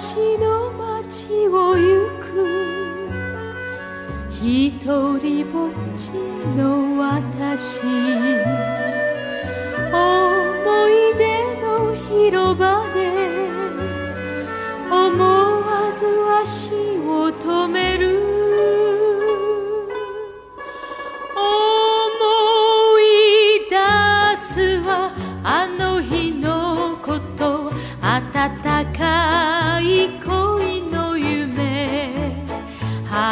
私の街を行く。ひとりぼっちの私。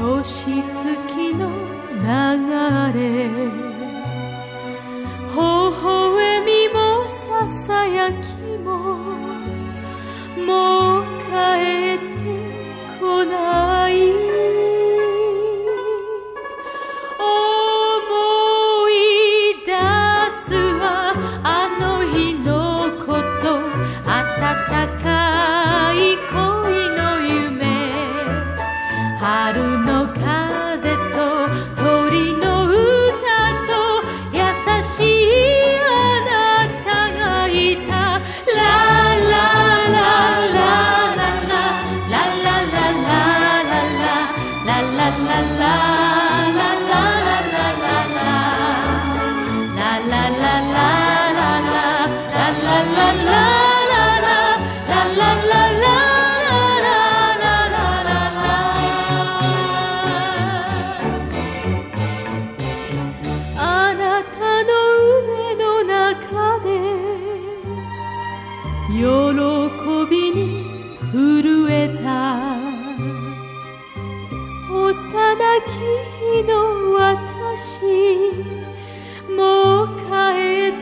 月の流れ。頬喜びに震えた。幼き日の私もう帰って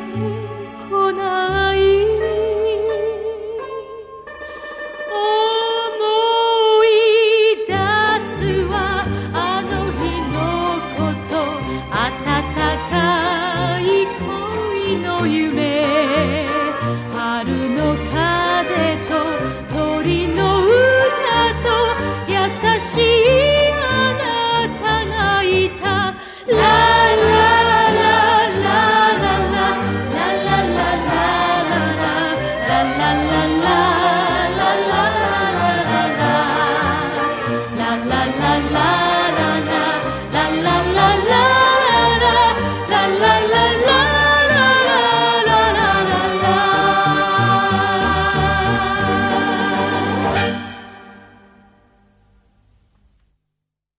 こない。思い出すは。あの日のこと。温かい恋の夢。